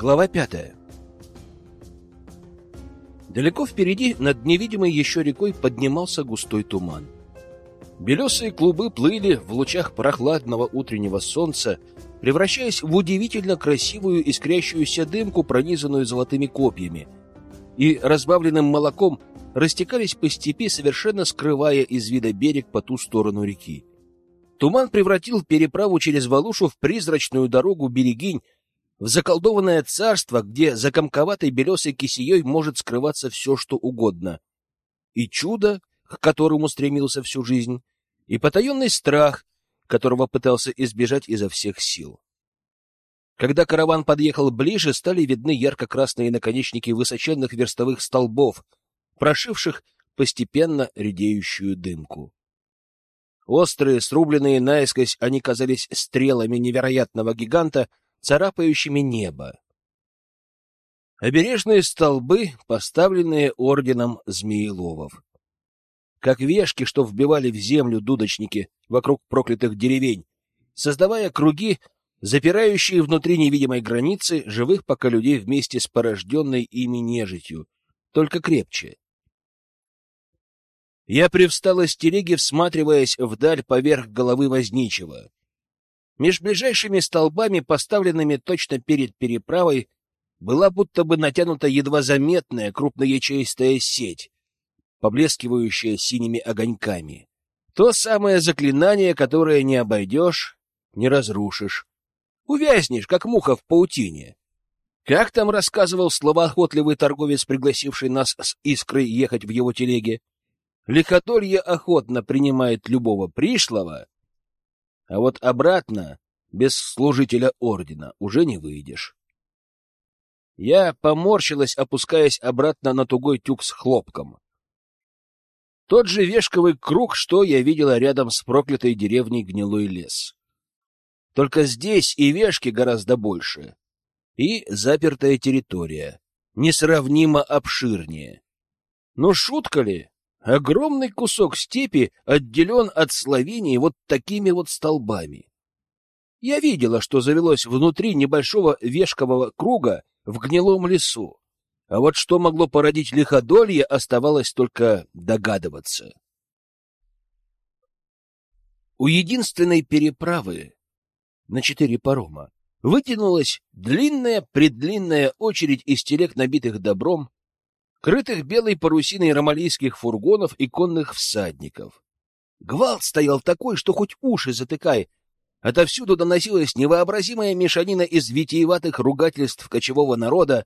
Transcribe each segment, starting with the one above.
Глава пятая. Далеко впереди, над невидимой еще рекой, поднимался густой туман. Белесые клубы плыли в лучах прохладного утреннего солнца, превращаясь в удивительно красивую искрящуюся дымку, пронизанную золотыми копьями, и разбавленным молоком растекались по степи, совершенно скрывая из вида берег по ту сторону реки. Туман превратил переправу через Валушу в призрачную дорогу Берегинь, в заколдованное царство, где за комковатой белесой кисеей может скрываться все, что угодно. И чудо, к которому стремился всю жизнь, и потаенный страх, которого пытался избежать изо всех сил. Когда караван подъехал ближе, стали видны ярко-красные наконечники высоченных верстовых столбов, прошивших постепенно редеющую дымку. Острые, срубленные наискось, они казались стрелами невероятного гиганта, царапающими небо. Обережные столбы, поставленные орденом змееловов. Как вешки, что вбивали в землю дудочники вокруг проклятых деревень, создавая круги, запирающие внутри невидимой границы живых пока людей вместе с порожденной ими нежитью, только крепче. Я привстал из телеги, всматриваясь вдаль поверх головы возничего. Меж ближайшими столбами, поставленными точно перед переправой, была будто бы натянута едва заметная крупноячеистая сеть, поблескивающая синими огоньками. То самое заклинание, которое не обойдешь, не разрушишь. Увязнешь, как муха в паутине. Как там рассказывал словоохотливый торговец, пригласивший нас с Искрой ехать в его телеге? Лиходолье охотно принимает любого пришлого, а вот обратно, без служителя ордена, уже не выйдешь. Я поморщилась, опускаясь обратно на тугой тюк с хлопком. Тот же вешковый круг, что я видела рядом с проклятой деревней Гнилой лес. Только здесь и вешки гораздо больше. И запертая территория, несравнимо обширнее. Но шутка ли? Огромный кусок степи отделен от Словении вот такими вот столбами. Я видела, что завелось внутри небольшого вешкового круга в гнилом лесу. А вот что могло породить лиходолье, оставалось только догадываться. У единственной переправы на четыре парома вытянулась длинная-предлинная очередь из телег, набитых добром, крытых белой парусиной ромалийских фургонов и конных всадников. Гвалт стоял такой, что хоть уши затыкай. Отовсюду доносилась невообразимая мешанина из витиеватых ругательств кочевого народа,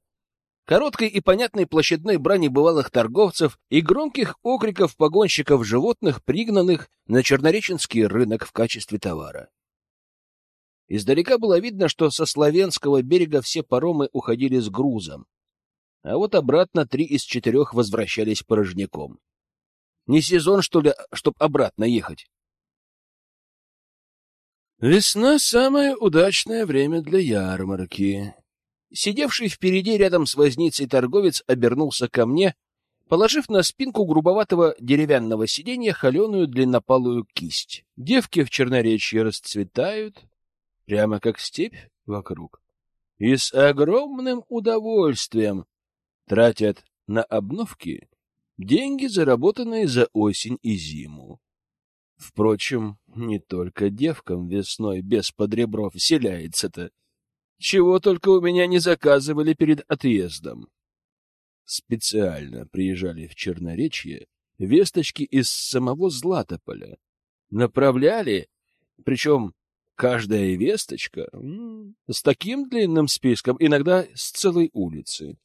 короткой и понятной площадной брани бывалых торговцев и громких окриков погонщиков животных, пригнанных на чернореченский рынок в качестве товара. Издалека было видно, что со славянского берега все паромы уходили с грузом а вот обратно три из четырех возвращались порожняком. Не сезон, что ли, чтоб обратно ехать? Весна — самое удачное время для ярмарки. Сидевший впереди рядом с возницей торговец обернулся ко мне, положив на спинку грубоватого деревянного сиденья холеную длиннопалую кисть. Девки в черноречье расцветают, прямо как степь вокруг. И с огромным удовольствием тратят на обновки деньги, заработанные за осень и зиму. Впрочем, не только девкам весной без подребров вселяется-то. Чего только у меня не заказывали перед отъездом. Специально приезжали в Черноречье весточки из самого Златополя. Направляли, причем каждая весточка с таким длинным списком, иногда с целой улицы.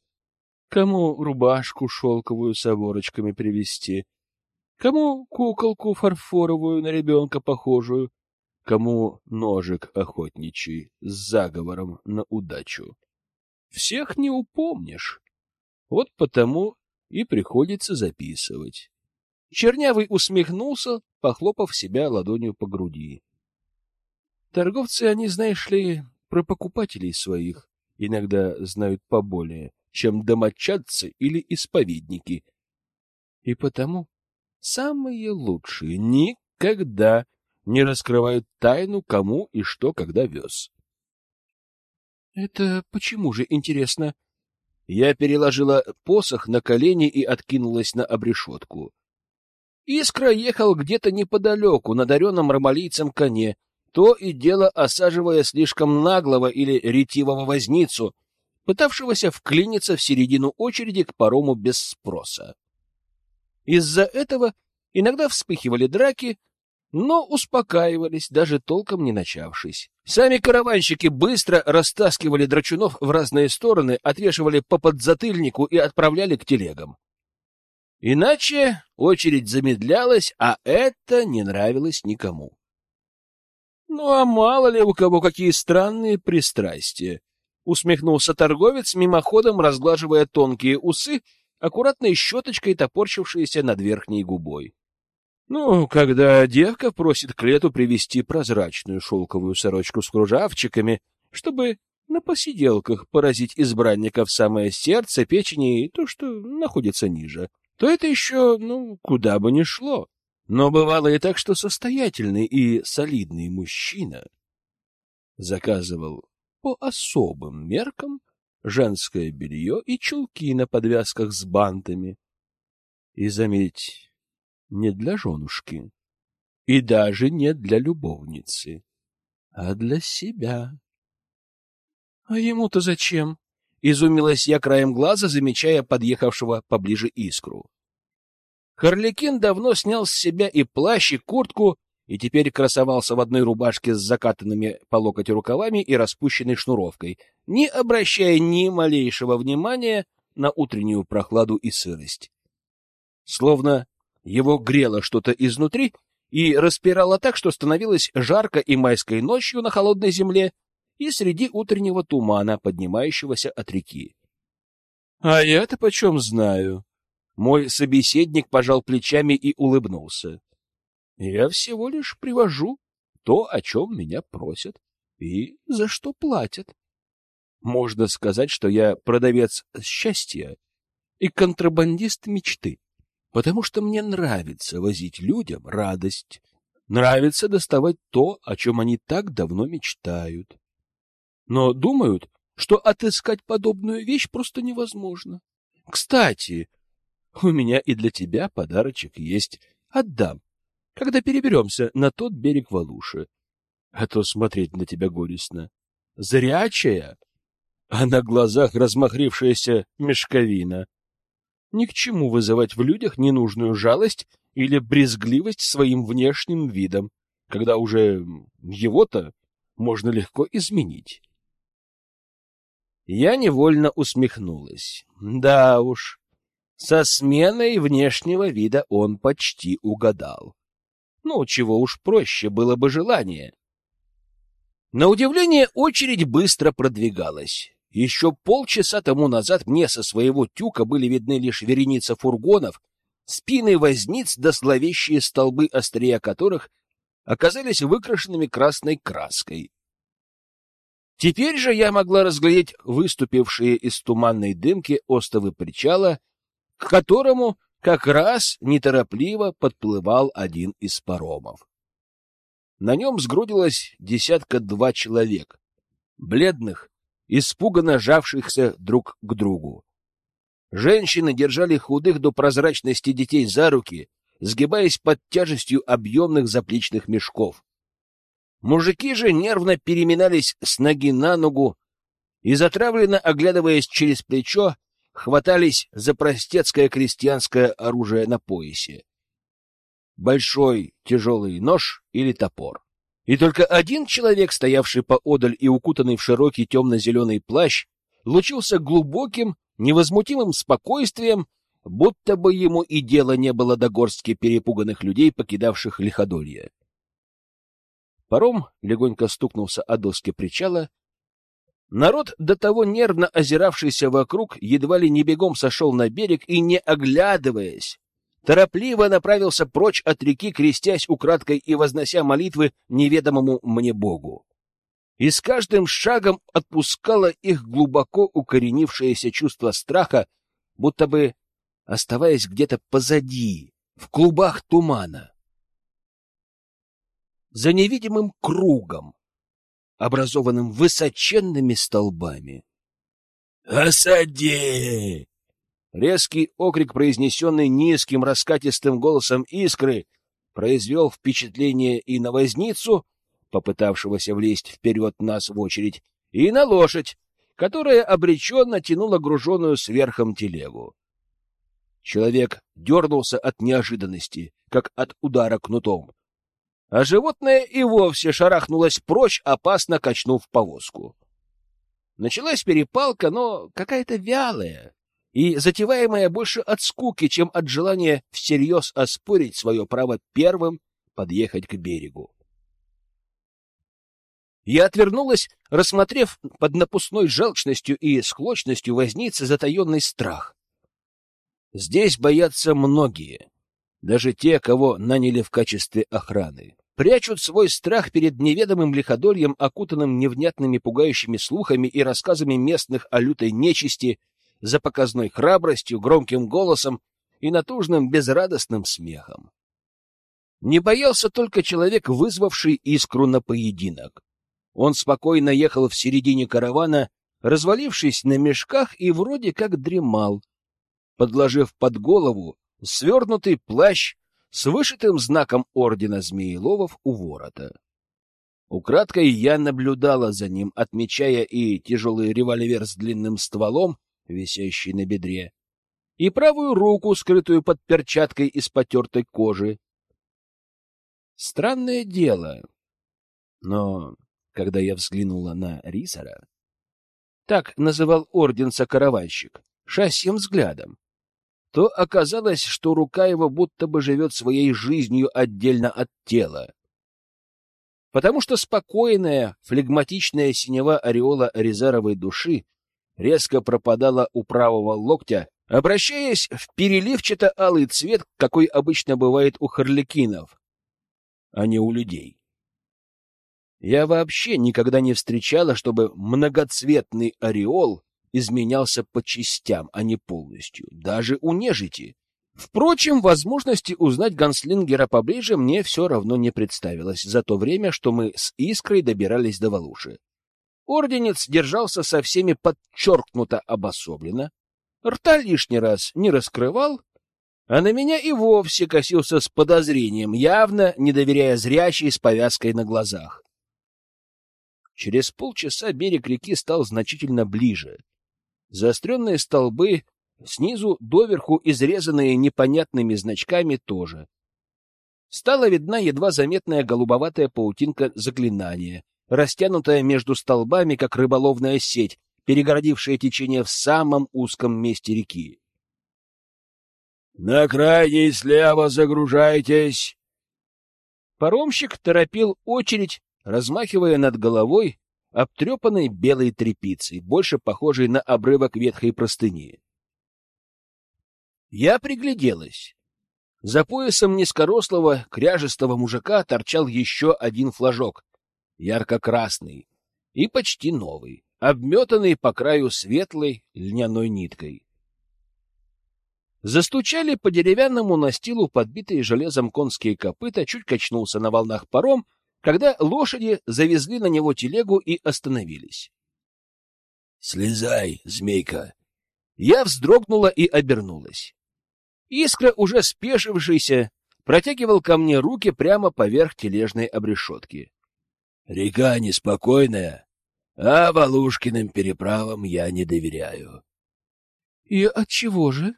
Кому рубашку шелковую с оборочками привезти, кому куколку фарфоровую на ребенка похожую, кому ножик охотничий с заговором на удачу. Всех не упомнишь. Вот потому и приходится записывать. Чернявый усмехнулся, похлопав себя ладонью по груди. Торговцы, они, знаешь ли, про покупателей своих иногда знают поболее чем домочадцы или исповедники. И потому самые лучшие никогда не раскрывают тайну, кому и что когда вез. — Это почему же, интересно? Я переложила посох на колени и откинулась на обрешетку. Искра ехал где-то неподалеку, на даренном ромалийцем коне, то и дело осаживая слишком наглого или ретивого возницу, пытавшегося вклиниться в середину очереди к парому без спроса. Из-за этого иногда вспыхивали драки, но успокаивались, даже толком не начавшись. Сами караванщики быстро растаскивали драчунов в разные стороны, отвешивали по подзатыльнику и отправляли к телегам. Иначе очередь замедлялась, а это не нравилось никому. Ну а мало ли у кого какие странные пристрастия. Усмехнулся торговец, мимоходом разглаживая тонкие усы, аккуратной щеточкой топорщившиеся над верхней губой. Ну, когда девка просит к лету привезти прозрачную шелковую сорочку с кружавчиками, чтобы на посиделках поразить избранника в самое сердце, печени и то, что находится ниже, то это еще, ну, куда бы ни шло. Но бывало и так, что состоятельный и солидный мужчина заказывал по особым меркам женское белье и чулки на подвязках с бантами. И, заметь, не для женушки и даже не для любовницы, а для себя. — А ему-то зачем? — изумилась я краем глаза, замечая подъехавшего поближе искру. Харликин давно снял с себя и плащ, и куртку, и теперь красовался в одной рубашке с закатанными по локоть рукавами и распущенной шнуровкой, не обращая ни малейшего внимания на утреннюю прохладу и сырость. Словно его грело что-то изнутри и распирало так, что становилось жарко и майской ночью на холодной земле, и среди утреннего тумана, поднимающегося от реки. — А я-то почем знаю? Мой собеседник пожал плечами и улыбнулся. — Я всего лишь привожу то, о чем меня просят и за что платят. Можно сказать, что я продавец счастья и контрабандист мечты потому что мне нравится возить людям радость, нравится доставать то, о чем они так давно мечтают. Но думают, что отыскать подобную вещь просто невозможно. Кстати, у меня и для тебя подарочек есть. Отдам, когда переберемся на тот берег Валуши. А то смотреть на тебя горестно. Зрячая, а на глазах размахрившаяся мешковина. Ни к чему вызывать в людях ненужную жалость или брезгливость своим внешним видом, когда уже его-то можно легко изменить. Я невольно усмехнулась. Да уж, со сменой внешнего вида он почти угадал. Ну, чего уж проще было бы желание. На удивление, очередь быстро продвигалась. Еще полчаса тому назад мне со своего тюка были видны лишь вереница фургонов, спины возниц да зловещие столбы, острия которых оказались выкрашенными красной краской. Теперь же я могла разглядеть выступившие из туманной дымки остовы причала, к которому как раз неторопливо подплывал один из паромов. На нем сгрудилось десятка-два человек, бледных, испуганно жавшихся друг к другу. Женщины держали худых до прозрачности детей за руки, сгибаясь под тяжестью объемных заплечных мешков. Мужики же нервно переминались с ноги на ногу и, затравленно оглядываясь через плечо, хватались за простецкое крестьянское оружие на поясе. Большой тяжелый нож или топор. И только один человек, стоявший поодаль и укутанный в широкий темно-зеленый плащ, лучился глубоким, невозмутимым спокойствием, будто бы ему и дела не было до горстки перепуганных людей, покидавших лиходолье. Паром легонько стукнулся о доски причала. Народ, до того нервно озиравшийся вокруг, едва ли не бегом сошел на берег и, не оглядываясь, торопливо направился прочь от реки, крестясь украдкой и вознося молитвы неведомому мне Богу. И с каждым шагом отпускало их глубоко укоренившееся чувство страха, будто бы оставаясь где-то позади, в клубах тумана. За невидимым кругом, образованным высоченными столбами. «Осади!» Резкий окрик, произнесенный низким раскатистым голосом искры, произвел впечатление и на возницу, попытавшегося влезть вперед нас в очередь, и на лошадь, которая обреченно тянула груженную сверхом телегу. Человек дернулся от неожиданности, как от удара кнутом, а животное и вовсе шарахнулось прочь, опасно качнув повозку. Началась перепалка, но какая-то вялая, и затеваемая больше от скуки, чем от желания всерьез оспорить свое право первым подъехать к берегу. Я отвернулась, рассмотрев под напускной желчностью и склочностью возницы затаенный страх. Здесь боятся многие, даже те, кого наняли в качестве охраны. Прячут свой страх перед неведомым лиходольем, окутанным невнятными пугающими слухами и рассказами местных о лютой нечисти, за показной храбростью, громким голосом и натужным безрадостным смехом. Не боялся только человек, вызвавший искру на поединок. Он спокойно ехал в середине каравана, развалившись на мешках и вроде как дремал, подложив под голову свернутый плащ с вышитым знаком ордена Змееловов у ворота. Украдкой я наблюдала за ним, отмечая и тяжелый револьвер с длинным стволом, висящий на бедре, и правую руку, скрытую под перчаткой из потертой кожи. Странное дело, но когда я взглянула на Рисара, так называл орден сокараванщик, шасьим взглядом, то оказалось, что рука его будто бы живет своей жизнью отдельно от тела. Потому что спокойная, флегматичная синева ореола Резаровой души резко пропадала у правого локтя, обращаясь в переливчато-алый цвет, какой обычно бывает у харликинов, а не у людей. Я вообще никогда не встречала, чтобы многоцветный ореол изменялся по частям, а не полностью, даже у нежити. Впрочем, возможности узнать Ганслингера поближе мне все равно не представилось за то время, что мы с Искрой добирались до Валуши. Орденец держался со всеми подчеркнуто обособленно, рта лишний раз не раскрывал, а на меня и вовсе косился с подозрением, явно не доверяя зрячей с повязкой на глазах. Через полчаса берег реки стал значительно ближе. Заостренные столбы, снизу доверху изрезанные непонятными значками тоже. Стала видна едва заметная голубоватая паутинка заклинания, растянутая между столбами, как рыболовная сеть, перегородившая течение в самом узком месте реки. «На крайней слева загружайтесь!» Паромщик торопил очередь, размахивая над головой обтрепанной белой тряпицей, больше похожей на обрывок ветхой простыни. Я пригляделась. За поясом низкорослого, кряжестого мужика торчал еще один флажок, ярко-красный и почти новый, обметанный по краю светлой льняной ниткой. Застучали по деревянному настилу подбитые железом конские копыта, чуть качнулся на волнах паром, когда лошади завезли на него телегу и остановились. — Слезай, змейка! Я вздрогнула и обернулась. Искра, уже спешившийся, протягивал ко мне руки прямо поверх тележной обрешетки. Река неспокойная, а Валушкиным переправам я не доверяю. — И от чего же?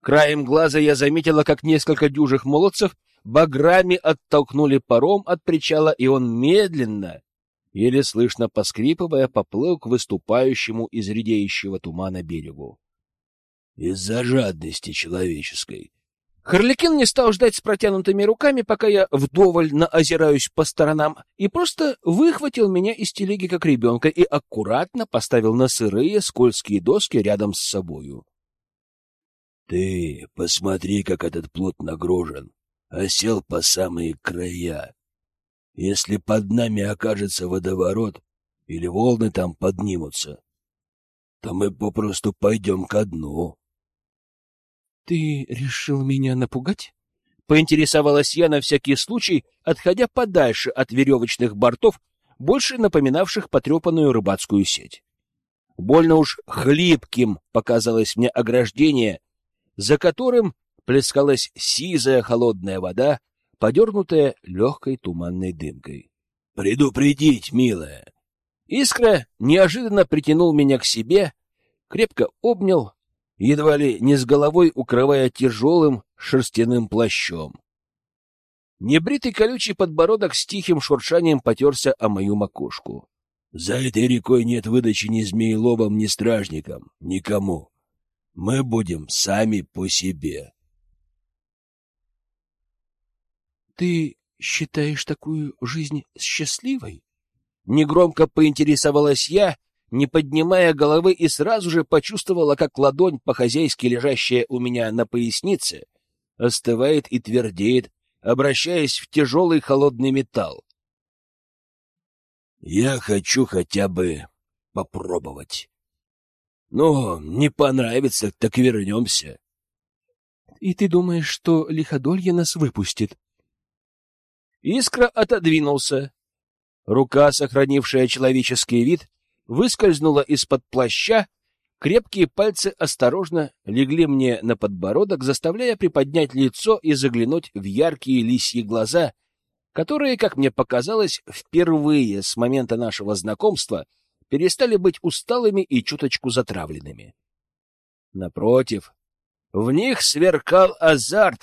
Краем глаза я заметила, как несколько дюжих молодцев баграми оттолкнули паром от причала, и он медленно, еле слышно поскрипывая, поплыл к выступающему из редеющего тумана берегу. — Из-за жадности человеческой, Харликин не стал ждать с протянутыми руками, пока я вдоволь наозираюсь по сторонам, и просто выхватил меня из телеги как ребенка и аккуратно поставил на сырые скользкие доски рядом с собою. — Ты посмотри, как этот плод нагружен, осел по самые края. Если под нами окажется водоворот или волны там поднимутся, то мы попросту пойдем ко дну. — Ты решил меня напугать? — поинтересовалась я на всякий случай, отходя подальше от веревочных бортов, больше напоминавших потрепанную рыбацкую сеть. Больно уж хлипким показалось мне ограждение, за которым плескалась сизая холодная вода, подернутая легкой туманной дымкой. — Предупредить, милая! Искра неожиданно притянул меня к себе, крепко обнял, едва ли не с головой укрывая тяжелым шерстяным плащом. Небритый колючий подбородок с тихим шуршанием потерся о мою макушку. — За этой рекой нет выдачи ни змееловам, ни стражникам, никому. Мы будем сами по себе. — Ты считаешь такую жизнь счастливой? Негромко поинтересовалась я, не поднимая головы, и сразу же почувствовала, как ладонь, по-хозяйски лежащая у меня на пояснице, остывает и твердеет, обращаясь в тяжелый холодный металл. Я хочу хотя бы попробовать. Ну, не понравится, так вернемся. И ты думаешь, что лиходолье нас выпустит? Искра отодвинулся. Рука, сохранившая человеческий вид, выскользнула из-под плаща, крепкие пальцы осторожно легли мне на подбородок, заставляя приподнять лицо и заглянуть в яркие лисьи глаза, которые, как мне показалось, впервые с момента нашего знакомства перестали быть усталыми и чуточку затравленными. Напротив, в них сверкал азарт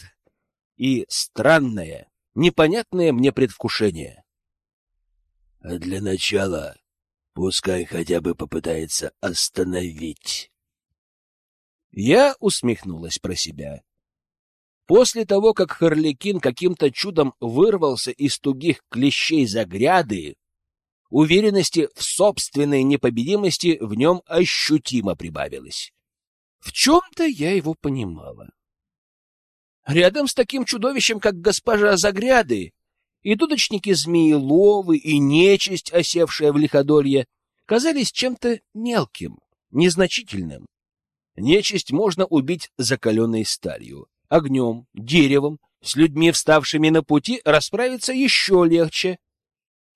и странное, непонятное мне предвкушение. А для начала пускай хотя бы попытается остановить. Я усмехнулась про себя. После того, как Харликин каким-то чудом вырвался из тугих клещей загряды, уверенности в собственной непобедимости в нем ощутимо прибавилось. В чем-то я его понимала. Рядом с таким чудовищем, как госпожа Загряды, и дудочники Змееловы, и нечисть, осевшая в лиходолье, казались чем-то мелким, незначительным. Нечисть можно убить закаленной сталью огнем, деревом, с людьми, вставшими на пути, расправиться еще легче.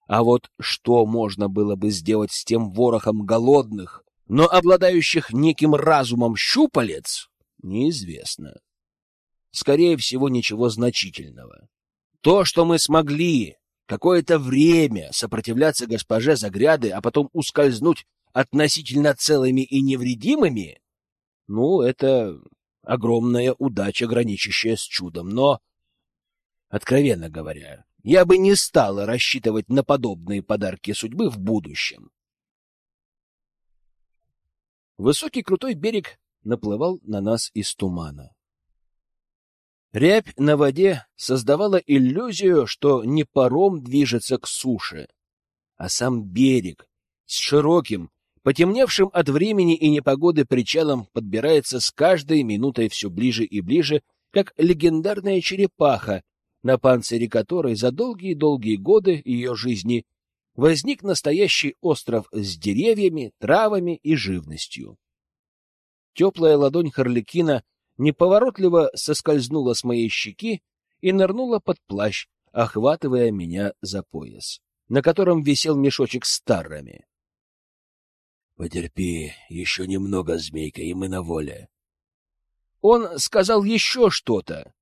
А вот что можно было бы сделать с тем ворохом голодных, но обладающих неким разумом щупалец, неизвестно. Скорее всего, ничего значительного. То, что мы смогли какое-то время сопротивляться госпоже Загряды, а потом ускользнуть относительно целыми и невредимыми, ну, это огромная удача, граничащая с чудом, но, откровенно говоря, я бы не стала рассчитывать на подобные подарки судьбы в будущем. Высокий крутой берег наплывал на нас из тумана. Рябь на воде создавала иллюзию, что не паром движется к суше, а сам берег с широким, потемневшим от времени и непогоды причалом подбирается с каждой минутой все ближе и ближе, как легендарная черепаха, на панцире которой за долгие-долгие годы ее жизни возник настоящий остров с деревьями, травами и живностью. Теплая ладонь Харликина неповоротливо соскользнула с моей щеки и нырнула под плащ, охватывая меня за пояс, на котором висел мешочек с таррами. Потерпи еще немного, змейка, и мы на воле. Он сказал еще что-то,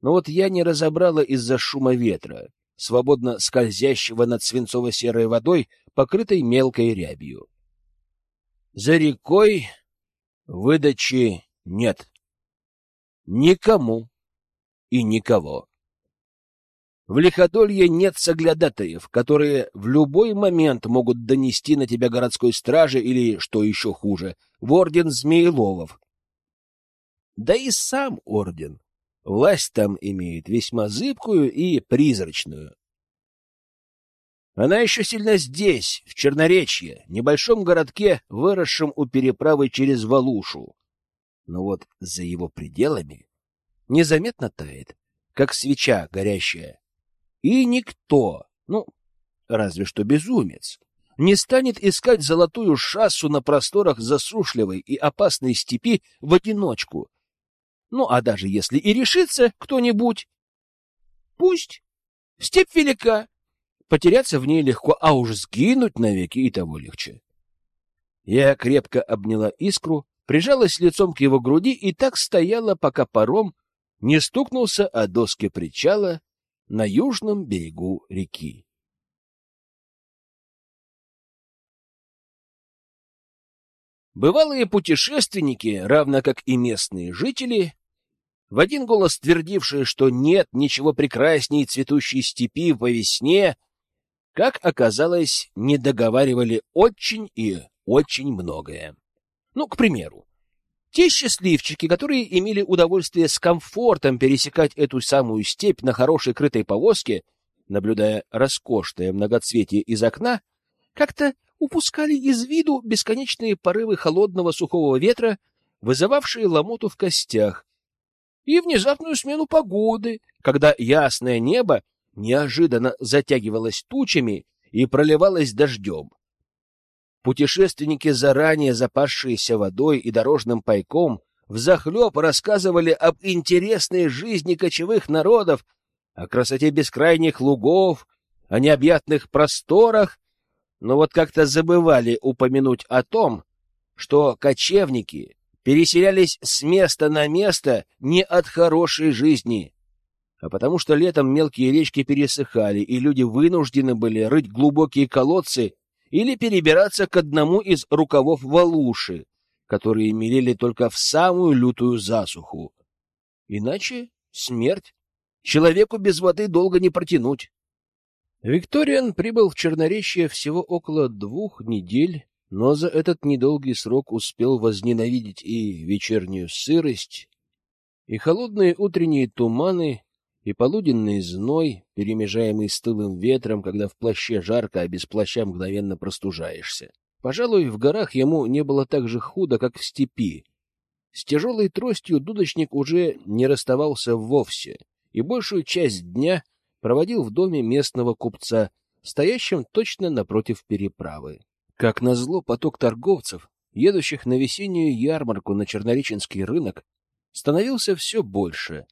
но вот я не разобрала из-за шума ветра, свободно скользящего над свинцово-серой водой, покрытой мелкой рябью. За рекой выдачи нет. Никому и никого. В лиходолье нет соглядатаев, которые в любой момент могут донести на тебя городской стражи или, что еще хуже, в орден Змееловов. Да и сам орден. Власть там имеет весьма зыбкую и призрачную. Она еще сильно здесь, в Черноречье, небольшом городке, выросшем у переправы через Валушу. Но вот за его пределами незаметно тает, как свеча горящая и никто, ну, разве что безумец, не станет искать золотую шассу на просторах засушливой и опасной степи в одиночку. Ну, а даже если и решится кто-нибудь, пусть. Степь велика, Потеряться в ней легко, а уж сгинуть навеки и того легче. Я крепко обняла искру, прижалась лицом к его груди и так стояла, пока паром не стукнулся о доски причала на южном берегу реки. Бывалые путешественники, равно как и местные жители, в один голос твердившие, что нет ничего прекрасней цветущей степи по весне, как оказалось, не договаривали очень и очень многое. Ну, к примеру, те счастливчики, которые имели удовольствие с комфортом пересекать эту самую степь на хорошей крытой повозке, наблюдая роскошное многоцветие из окна, как-то упускали из виду бесконечные порывы холодного сухого ветра, вызывавшие ломоту в костях, и внезапную смену погоды, когда ясное небо неожиданно затягивалось тучами и проливалось дождем. Путешественники, заранее запасшиеся водой и дорожным пайком, взахлеб рассказывали об интересной жизни кочевых народов, о красоте бескрайних лугов, о необъятных просторах но вот как-то забывали упомянуть о том, что кочевники переселялись с места на место не от хорошей жизни, а потому что летом мелкие речки пересыхали, и люди вынуждены были рыть глубокие колодцы или перебираться к одному из рукавов Валуши, которые мерили только в самую лютую засуху. Иначе смерть. Человеку без воды долго не протянуть. Викториан прибыл в Черноречье всего около двух недель, но за этот недолгий срок успел возненавидеть и вечернюю сырость, и холодные утренние туманы, и полуденный зной, перемежаемый стылым ветром, когда в плаще жарко, а без плаща мгновенно простужаешься. Пожалуй, в горах ему не было так же худо, как в степи. С тяжелой тростью дудочник уже не расставался вовсе, и большую часть дня проводил в доме местного купца, стоящем точно напротив переправы. Как назло, поток торговцев, едущих на весеннюю ярмарку на Чернореченский рынок, становился все больше.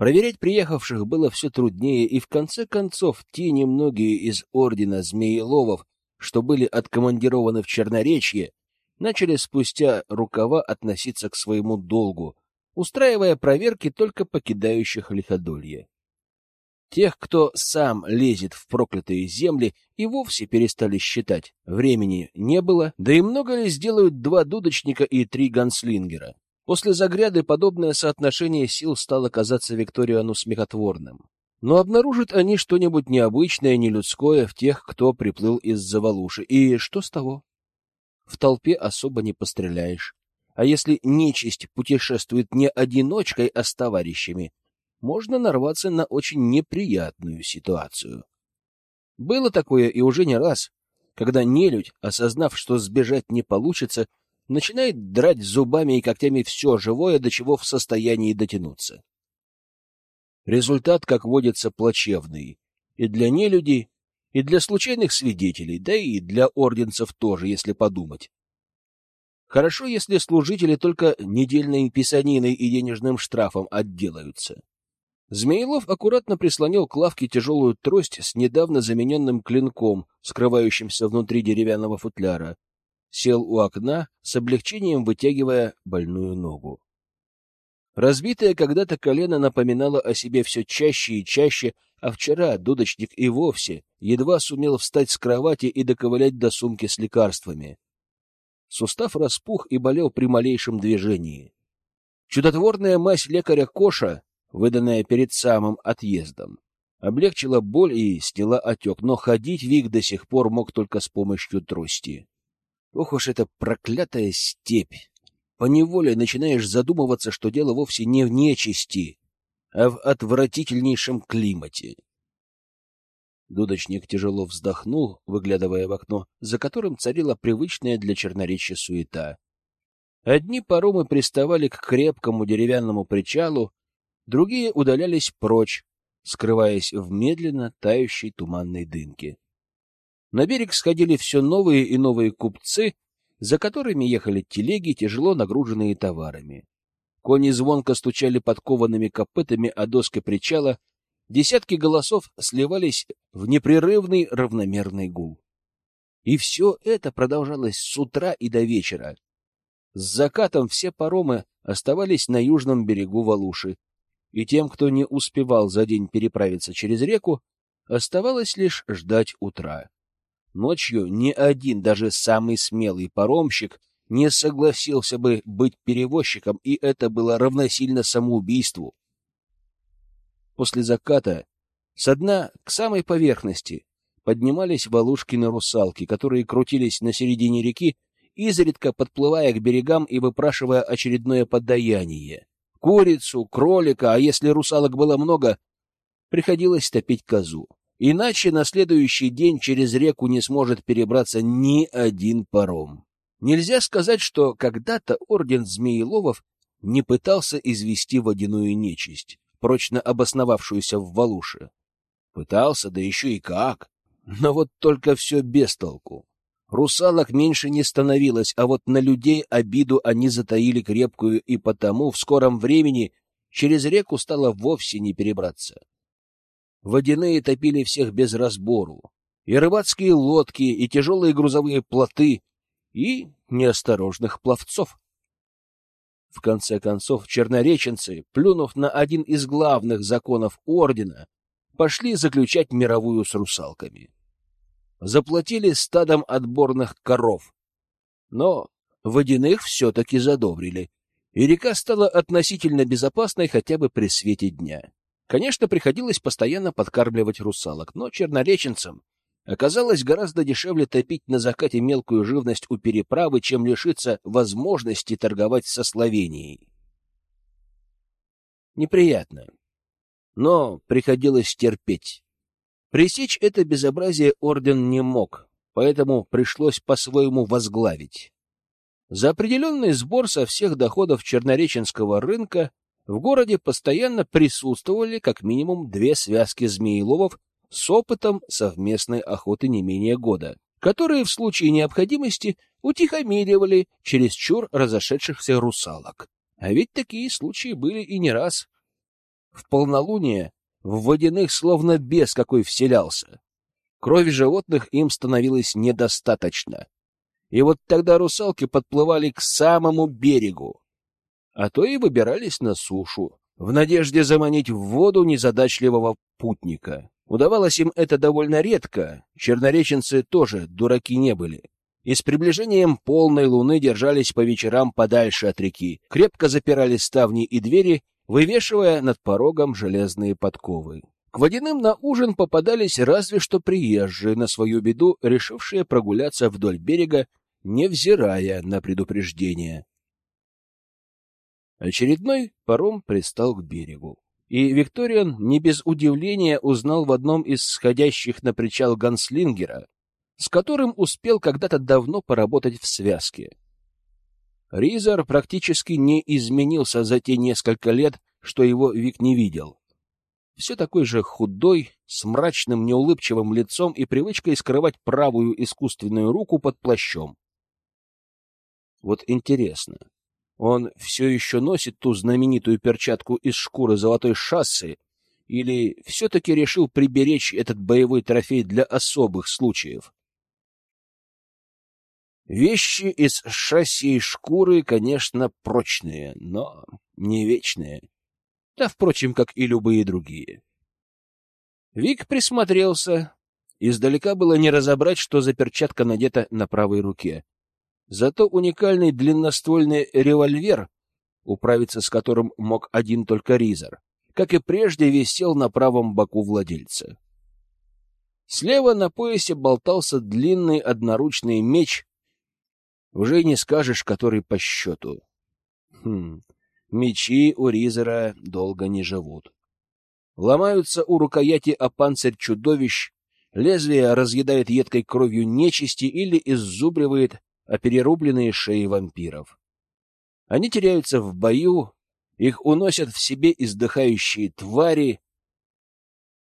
Проверять приехавших было все труднее, и в конце концов те немногие из ордена Змееловов, что были откомандированы в Черноречье, начали спустя рукава относиться к своему долгу, устраивая проверки только покидающих лиходолье. Тех, кто сам лезет в проклятые земли, и вовсе перестали считать. Времени не было, да и много ли сделают два дудочника и три ганслингера. После загряды подобное соотношение сил стало казаться Викториану смехотворным. Но обнаружат они что-нибудь необычное, нелюдское в тех, кто приплыл из Завалуши. И что с того? В толпе особо не постреляешь. А если нечисть путешествует не одиночкой, а с товарищами, можно нарваться на очень неприятную ситуацию. Было такое и уже не раз, когда нелюдь, осознав, что сбежать не получится, начинает драть зубами и когтями все живое, до чего в состоянии дотянуться. Результат, как водится, плачевный и для нелюдей, и для случайных свидетелей, да и для орденцев тоже, если подумать. Хорошо, если служители только недельной писаниной и денежным штрафом отделаются. Змеилов аккуратно прислонил к лавке тяжелую трость с недавно замененным клинком, скрывающимся внутри деревянного футляра. Сел у окна, с облегчением вытягивая больную ногу. Разбитое когда-то колено напоминало о себе все чаще и чаще, а вчера дудочник и вовсе едва сумел встать с кровати и доковылять до сумки с лекарствами. Сустав распух и болел при малейшем движении. Чудотворная мазь лекаря Коша выданная перед самым отъездом. Облегчила боль и сняла отек, но ходить Вик до сих пор мог только с помощью трости. Ох уж эта проклятая степь! Поневоле начинаешь задумываться, что дело вовсе не в нечисти, а в отвратительнейшем климате. Дудочник тяжело вздохнул, выглядывая в окно, за которым царила привычная для черноречья суета. Одни паромы приставали к крепкому деревянному причалу, другие удалялись прочь, скрываясь в медленно тающей туманной дымке. На берег сходили все новые и новые купцы, за которыми ехали телеги, тяжело нагруженные товарами. Кони звонко стучали подкованными копытами о доски причала, Десятки голосов сливались в непрерывный равномерный гул. И все это продолжалось с утра и до вечера. С закатом все паромы оставались на южном берегу Валуши, и тем, кто не успевал за день переправиться через реку, оставалось лишь ждать утра. Ночью ни один, даже самый смелый паромщик, не согласился бы быть перевозчиком, и это было равносильно самоубийству. После заката со дна к самой поверхности поднимались Валушкины русалки, которые крутились на середине реки, изредка подплывая к берегам и выпрашивая очередное подаяние. Курицу, кролика, а если русалок было много, приходилось топить козу. Иначе на следующий день через реку не сможет перебраться ни один паром. Нельзя сказать, что когда-то орден Змееловов не пытался извести водяную нечисть, прочно обосновавшуюся в Валуше. Пытался, да еще и как. Но вот только все без толку. Русалок меньше не становилось, а вот на людей обиду они затаили крепкую, и потому в скором времени через реку стало вовсе не перебраться. Водяные топили всех без разбору. И рыбацкие лодки, и тяжелые грузовые плоты, и неосторожных пловцов. В конце концов, чернореченцы, плюнув на один из главных законов ордена, пошли заключать мировую с русалками. Заплатили стадом отборных коров. Но водяных все-таки задобрили, и река стала относительно безопасной хотя бы при свете дня. Конечно, приходилось постоянно подкармливать русалок, но чернореченцам оказалось гораздо дешевле топить на закате мелкую живность у переправы, чем лишиться возможности торговать со Словенией. Неприятно, но приходилось терпеть. Пресечь это безобразие орден не мог, поэтому пришлось по-своему возглавить. За определенный сбор со всех доходов чернореченского рынка в городе постоянно присутствовали как минимум две связки змееловов с опытом совместной охоты не менее года, которые в случае необходимости утихомиривали чересчур разошедшихся русалок. А ведь такие случаи были и не раз. В полнолуние в водяных словно бес какой вселялся. Крови животных им становилось недостаточно. И вот тогда русалки подплывали к самому берегу, а то и выбирались на сушу, в надежде заманить в воду незадачливого путника. Удавалось им это довольно редко, чернореченцы тоже дураки не были. И с приближением полной луны держались по вечерам подальше от реки, крепко запирали ставни и двери, вывешивая над порогом железные подковы. К водяным на ужин попадались разве что приезжие, на свою беду решившие прогуляться вдоль берега, невзирая на предупреждение. Очередной паром пристал к берегу. И Викториан не без удивления узнал в одном из сходящих на причал ганслингера, с которым успел когда-то давно поработать в связке. Ризер практически не изменился за те несколько лет, что его Вик не видел. Все такой же худой, с мрачным неулыбчивым лицом и привычкой скрывать правую искусственную руку под плащом. Вот интересно, он все еще носит ту знаменитую перчатку из шкуры золотой шассы или все-таки решил приберечь этот боевой трофей для особых случаев? Вещи из шасси и шкуры, конечно, прочные, но не вечные. Да, впрочем, как и любые другие. Вик присмотрелся. Издалека было не разобрать, что за перчатка надета на правой руке. Зато уникальный длинноствольный револьвер, управиться с которым мог один только Ризер, как и прежде висел на правом боку владельца. Слева на поясе болтался длинный одноручный меч, уже не скажешь, который по счету. Хм, мечи у Ризера долго не живут. Ломаются у рукояти о панцирь чудовищ, лезвие разъедает едкой кровью нечисти или иззубривает о перерубленные шеи вампиров. Они теряются в бою, их уносят в себе издыхающие твари.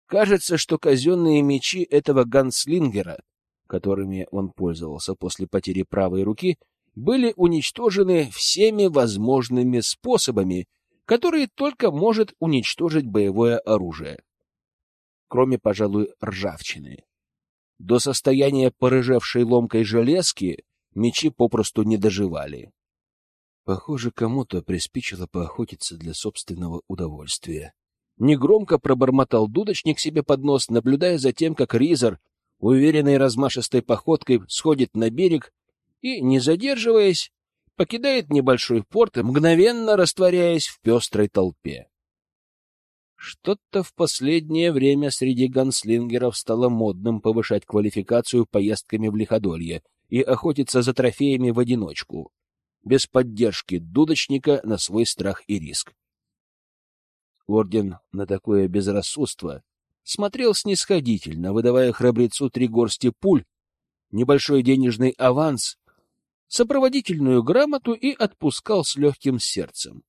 Кажется, что казенные мечи этого ганслингера, которыми он пользовался после потери правой руки, были уничтожены всеми возможными способами, которые только может уничтожить боевое оружие. кроме, пожалуй, ржавчины. До состояния порыжевшей ломкой железки мечи попросту не доживали. Похоже, кому-то приспичило поохотиться для собственного удовольствия. Негромко пробормотал дудочник себе под нос, наблюдая за тем, как Ризер, уверенной размашистой походкой, сходит на берег и, не задерживаясь, покидает небольшой порт, мгновенно растворяясь в пестрой толпе. Что-то в последнее время среди ганслингеров стало модным повышать квалификацию поездками в лиходолье и охотиться за трофеями в одиночку, без поддержки дудочника на свой страх и риск. Орден на такое безрассудство смотрел снисходительно, выдавая храбрецу три горсти пуль, небольшой денежный аванс, сопроводительную грамоту и отпускал с легким сердцем.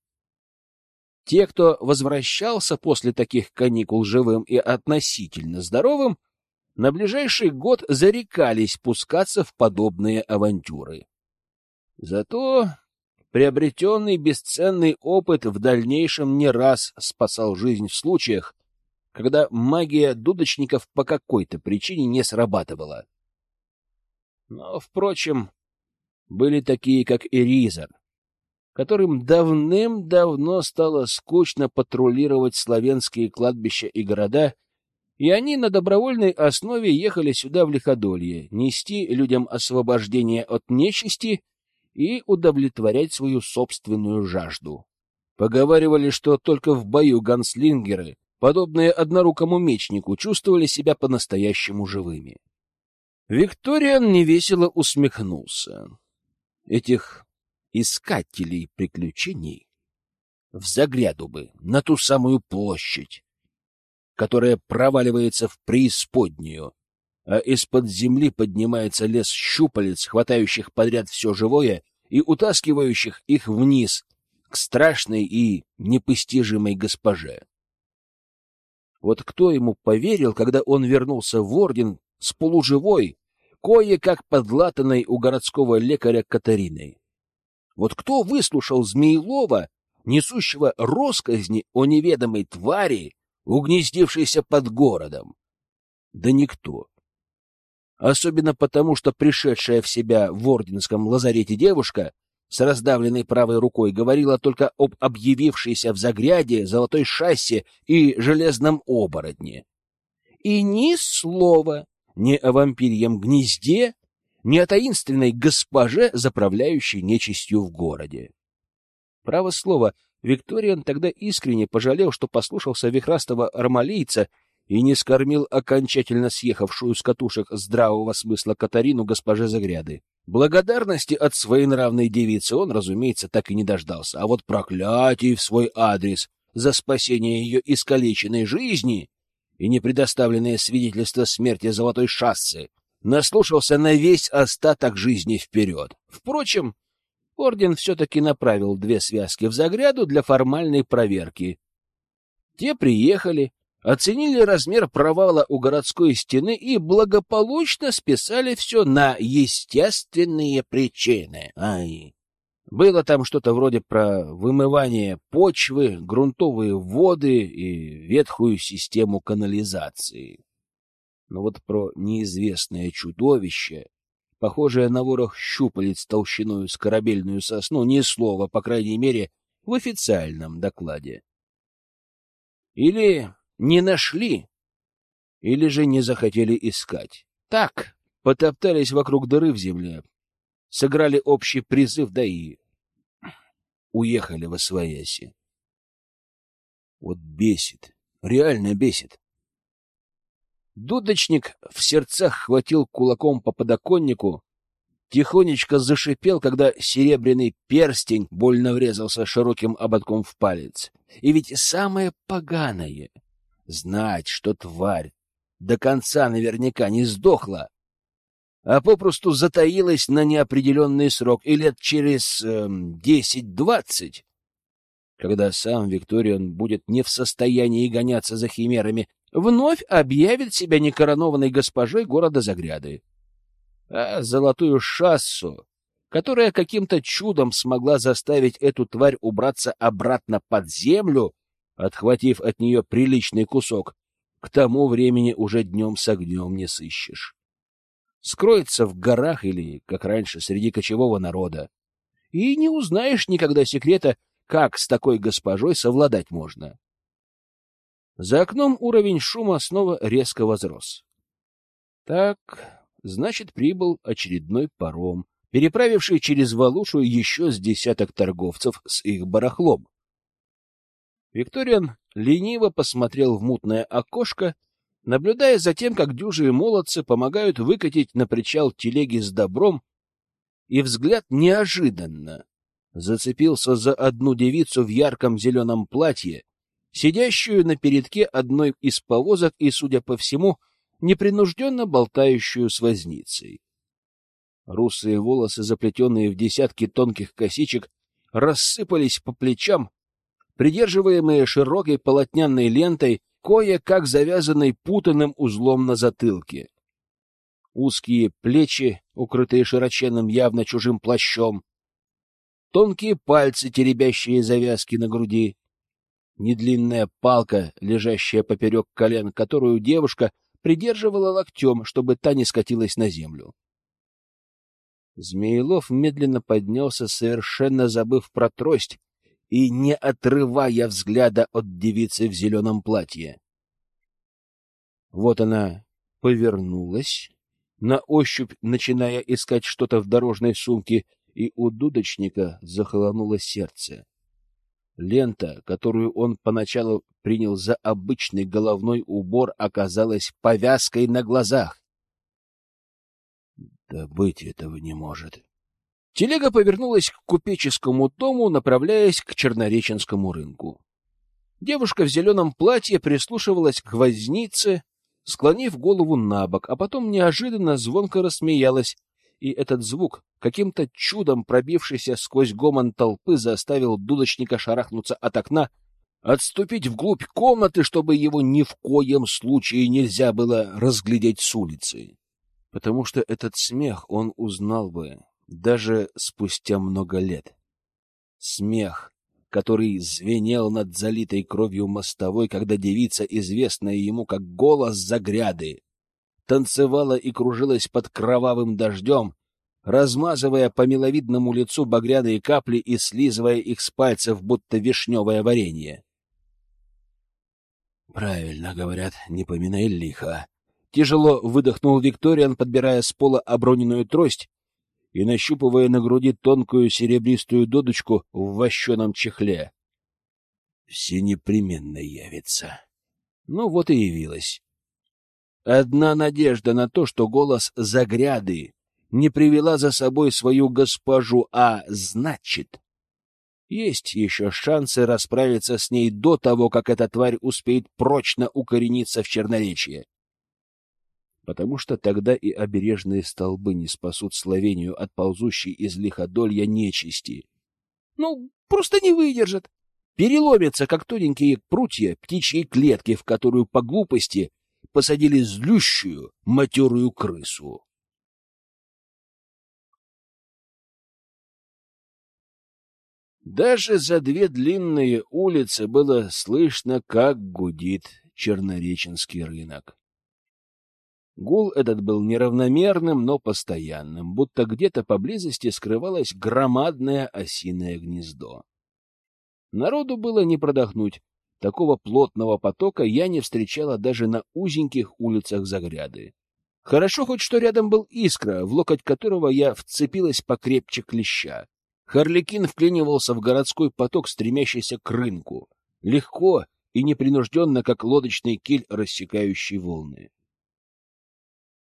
Те, кто возвращался после таких каникул живым и относительно здоровым, на ближайший год зарекались пускаться в подобные авантюры. Зато приобретенный бесценный опыт в дальнейшем не раз спасал жизнь в случаях, когда магия дудочников по какой-то причине не срабатывала. Но, впрочем, были такие, как Иризар, которым давным-давно стало скучно патрулировать славянские кладбища и города, и они на добровольной основе ехали сюда в Лиходолье, нести людям освобождение от нечисти и удовлетворять свою собственную жажду. Поговаривали, что только в бою ганслингеры, подобные однорукому мечнику, чувствовали себя по-настоящему живыми. Викториан невесело усмехнулся. Этих искателей приключений в загряду бы, на ту самую площадь, которая проваливается в преисподнюю, а из-под земли поднимается лес щупалец, хватающих подряд все живое и утаскивающих их вниз к страшной и непостижимой госпоже. Вот кто ему поверил, когда он вернулся в орден с полуживой, кое-как подлатанной у городского лекаря Катариной? Вот кто выслушал Змеилова, несущего росказни о неведомой твари, угнездившейся под городом? Да никто. Особенно потому, что пришедшая в себя в орденском лазарете девушка с раздавленной правой рукой говорила только об объявившейся в Загряде золотой шассе и железном оборотне. И ни слова ни о вампирьем гнезде, ни о таинственной госпоже, заправляющей нечистью в городе. Право слово, Викториан тогда искренне пожалел, что послушался вихрастого армалийца и не скормил окончательно съехавшую с катушек здравого смысла Катарину госпоже Загряды. Благодарности от своенравной девицы он, разумеется, так и не дождался, а вот проклятий в свой адрес за спасение ее искалеченной жизни и непредоставленное свидетельство смерти золотой шассы наслушался на весь остаток жизни вперед. Впрочем, орден все-таки направил две связки в Загряду для формальной проверки. Те приехали, оценили размер провала у городской стены и благополучно списали все на естественные причины. Ай! Было там что-то вроде про вымывание почвы, грунтовые воды и ветхую систему канализации. Но вот про неизвестное чудовище, похожее на ворох щупалец толщиной с корабельную сосну, ни слова, по крайней мере, в официальном докладе. Или не нашли, или же не захотели искать. Так, потоптались вокруг дыры в земле, сыграли общий призыв, да и уехали во свояси. Вот бесит, реально бесит. Дудочник в сердцах хватил кулаком по подоконнику, тихонечко зашипел, когда серебряный перстень больно врезался широким ободком в палец. И ведь самое поганое — знать, что тварь до конца наверняка не сдохла, а попросту затаилась на неопределенный срок и лет через десять-двадцать, э, когда сам Викториан будет не в состоянии гоняться за химерами, вновь объявит себя некоронованной госпожой города Загряды. А золотую шассу, которая каким-то чудом смогла заставить эту тварь убраться обратно под землю, отхватив от нее приличный кусок, к тому времени уже днем с огнем не сыщешь. Скроется в горах или, как раньше, среди кочевого народа. И не узнаешь никогда секрета, как с такой госпожой совладать можно. За окном уровень шума снова резко возрос. Так, значит, прибыл очередной паром, переправивший через Валушу еще с десяток торговцев с их барахлом. Викториан лениво посмотрел в мутное окошко, наблюдая за тем, как дюжие молодцы помогают выкатить на причал телеги с добром, и взгляд неожиданно зацепился за одну девицу в ярком зеленом платье, сидящую на передке одной из повозок и, судя по всему, непринужденно болтающую с возницей. Русые волосы, заплетенные в десятки тонких косичек, рассыпались по плечам, придерживаемые широкой полотняной лентой, кое-как завязанной путанным узлом на затылке. Узкие плечи, укрытые широченным явно чужим плащом, тонкие пальцы, теребящие завязки на груди, недлинная палка, лежащая поперек колен, которую девушка придерживала локтем, чтобы та не скатилась на землю. Змеелов медленно поднялся, совершенно забыв про трость, и не отрывая взгляда от девицы в зеленом платье. Вот она повернулась, на ощупь начиная искать что-то в дорожной сумке, и у дудочника захолонуло сердце. Лента, которую он поначалу принял за обычный головной убор, оказалась повязкой на глазах. Да быть этого не может. Телега повернулась к купеческому дому, направляясь к Чернореченскому рынку. Девушка в зеленом платье прислушивалась к вознице, склонив голову на бок, а потом неожиданно звонко рассмеялась, и этот звук, каким-то чудом пробившийся сквозь гомон толпы, заставил дудочника шарахнуться от окна, отступить вглубь комнаты, чтобы его ни в коем случае нельзя было разглядеть с улицы. Потому что этот смех он узнал бы даже спустя много лет. Смех, который звенел над залитой кровью мостовой, когда девица, известная ему как голос загряды, танцевала и кружилась под кровавым дождем, размазывая по миловидному лицу багряные капли и слизывая их с пальцев, будто вишневое варенье. Правильно говорят, не поминай лихо. Тяжело выдохнул Викториан, подбирая с пола оброненную трость и нащупывая на груди тонкую серебристую додочку в вощеном чехле. Все непременно явится. Ну вот и явилась. Одна надежда на то, что голос Загряды не привела за собой свою госпожу, а значит, есть еще шансы расправиться с ней до того, как эта тварь успеет прочно укорениться в Черноречье потому что тогда и обережные столбы не спасут Словению от ползущей из лиходолья нечисти. Ну, просто не выдержат. Переломятся, как тоненькие прутья птичьей клетки, в которую по глупости посадили злющую матерую крысу. Даже за две длинные улицы было слышно, как гудит Чернореченский рынок. Гул этот был неравномерным, но постоянным, будто где-то поблизости скрывалось громадное осиное гнездо. Народу было не продохнуть. Такого плотного потока я не встречала даже на узеньких улицах Загряды. Хорошо хоть что рядом был искра, в локоть которого я вцепилась покрепче клеща. Харликин вклинивался в городской поток, стремящийся к рынку. Легко и непринужденно, как лодочный киль, рассекающий волны.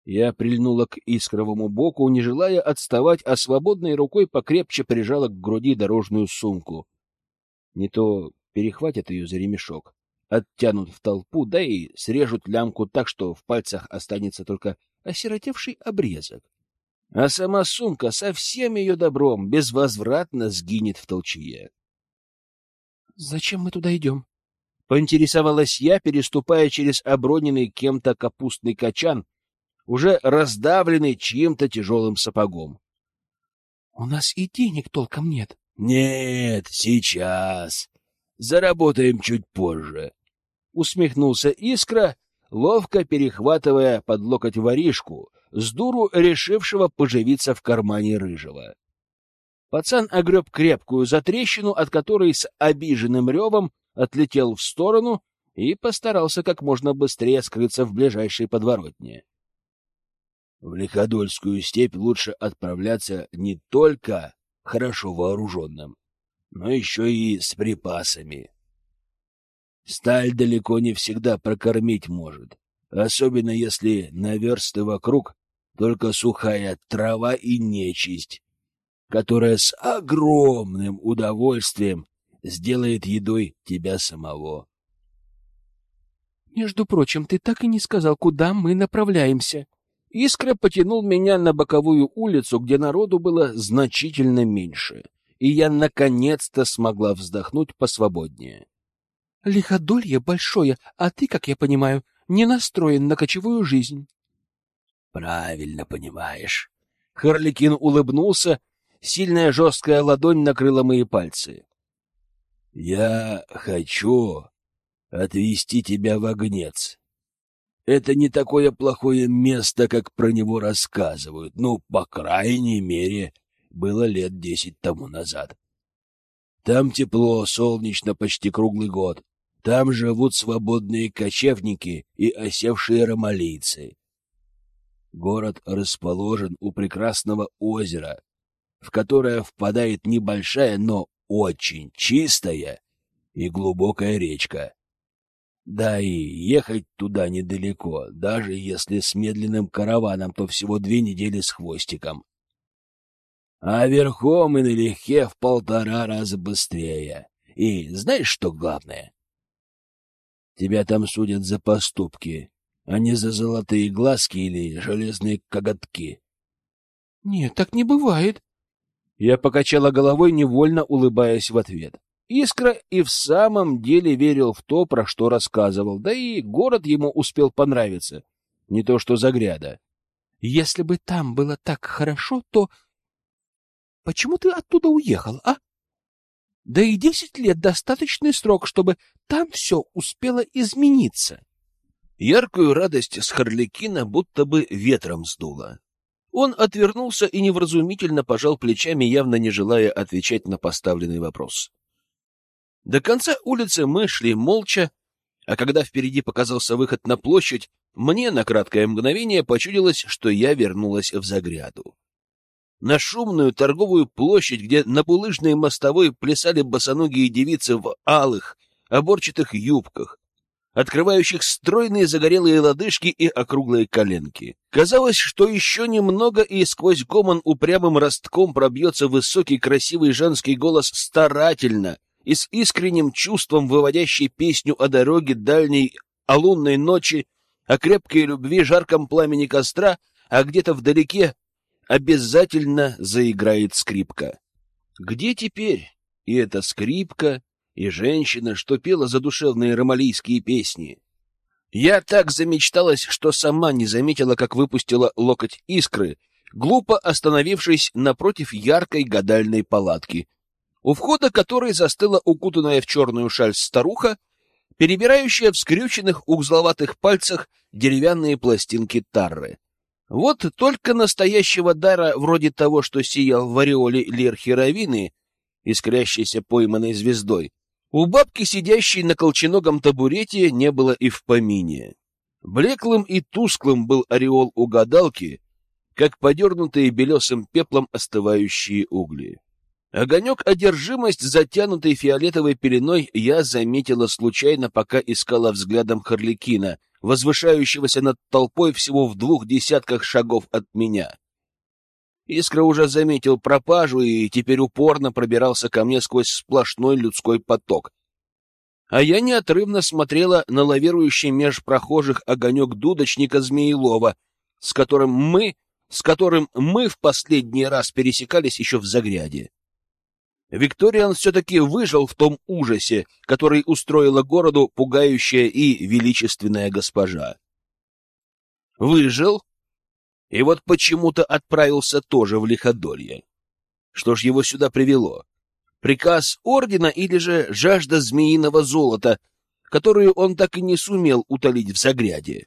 Я прильнула к искровому боку, не желая отставать, а свободной рукой покрепче прижала к груди дорожную сумку. Не то перехватят ее за ремешок, оттянут в толпу, да и срежут лямку так, что в пальцах останется только осиротевший обрезок. А сама сумка со всем ее добром безвозвратно сгинет в толчье. — Зачем мы туда идем? — поинтересовалась я, переступая через оброненный кем-то капустный качан, уже раздавленный чьим-то тяжелым сапогом. — У нас и денег толком нет. — Нет, сейчас. Заработаем чуть позже. Усмехнулся Искра, ловко перехватывая под локоть воришку, с дуру решившего поживиться в кармане рыжего. Пацан огреб крепкую затрещину, от которой с обиженным ревом отлетел в сторону и постарался как можно быстрее скрыться в ближайшей подворотне. В Лиходольскую степь лучше отправляться не только хорошо вооруженным, но еще и с припасами. Сталь далеко не всегда прокормить может, особенно если на версты вокруг только сухая трава и нечисть, которая с огромным удовольствием сделает едой тебя самого. Между прочим, ты так и не сказал, куда мы направляемся. Искра потянул меня на боковую улицу, где народу было значительно меньше, и я наконец-то смогла вздохнуть посвободнее. Лиходолье большое, а ты, как я понимаю, не настроен на кочевую жизнь. Правильно понимаешь. Харликин улыбнулся, сильная жесткая ладонь накрыла мои пальцы. Я хочу отвезти тебя в огнец. Это не такое плохое место, как про него рассказывают. Ну, по крайней мере, было лет десять тому назад. Там тепло, солнечно почти круглый год. Там живут свободные кочевники и осевшие ромалийцы. Город расположен у прекрасного озера, в которое впадает небольшая, но очень чистая и глубокая речка. Да и ехать туда недалеко, даже если с медленным караваном, то всего две недели с хвостиком. А верхом и налегке в полтора раза быстрее. И знаешь, что главное? Тебя там судят за поступки, а не за золотые глазки или железные коготки. — Нет, так не бывает. Я покачала головой, невольно улыбаясь в ответ. Искра и в самом деле верил в то, про что рассказывал, да и город ему успел понравиться, не то что Загряда. Если бы там было так хорошо, то... Почему ты оттуда уехал, а? Да и десять лет — достаточный срок, чтобы там все успело измениться. Яркую радость с Харликина будто бы ветром сдуло. Он отвернулся и невразумительно пожал плечами, явно не желая отвечать на поставленный вопрос. До конца улицы мы шли молча, а когда впереди показался выход на площадь, мне на краткое мгновение почудилось, что я вернулась в Загряду. На шумную торговую площадь, где на булыжной мостовой плясали босоногие девицы в алых, оборчатых юбках, открывающих стройные загорелые лодыжки и округлые коленки. Казалось, что еще немного, и сквозь гомон упрямым ростком пробьется высокий красивый женский голос старательно, и с искренним чувством выводящей песню о дороге дальней, о лунной ночи, о крепкой любви, жарком пламени костра, а где-то вдалеке обязательно заиграет скрипка. Где теперь и эта скрипка, и женщина, что пела задушевные ромалийские песни? Я так замечталась, что сама не заметила, как выпустила локоть искры, глупо остановившись напротив яркой гадальной палатки, у входа которой застыла укутанная в черную шаль старуха, перебирающая в скрюченных узловатых пальцах деревянные пластинки тарры. Вот только настоящего дара, вроде того, что сиял в ореоле лир Херовины, искрящейся пойманной звездой, у бабки, сидящей на колченогом табурете, не было и в помине. Блеклым и тусклым был ореол у гадалки, как подернутые белесым пеплом остывающие угли. Огонек одержимость, затянутый фиолетовой пеленой, я заметила случайно, пока искала взглядом Харликина, возвышающегося над толпой всего в двух десятках шагов от меня. Искра уже заметил пропажу и теперь упорно пробирался ко мне сквозь сплошной людской поток. А я неотрывно смотрела на лавирующий меж прохожих огонек дудочника Змеилова, с которым мы, с которым мы в последний раз пересекались еще в Загряде. Викториан все-таки выжил в том ужасе, который устроила городу пугающая и величественная госпожа. Выжил, и вот почему-то отправился тоже в лиходолье. Что ж его сюда привело? Приказ ордена или же жажда змеиного золота, которую он так и не сумел утолить в загряде.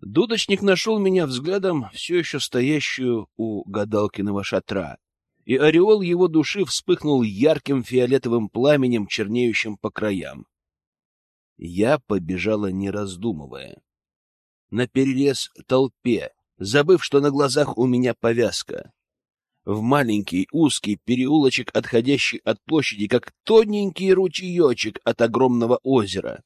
Дудочник нашел меня взглядом, все еще стоящую у гадалкиного шатра, и ореол его души вспыхнул ярким фиолетовым пламенем, чернеющим по краям. Я побежала, не раздумывая. На перерез толпе, забыв, что на глазах у меня повязка. В маленький узкий переулочек, отходящий от площади, как тоненький ручеечек от огромного озера.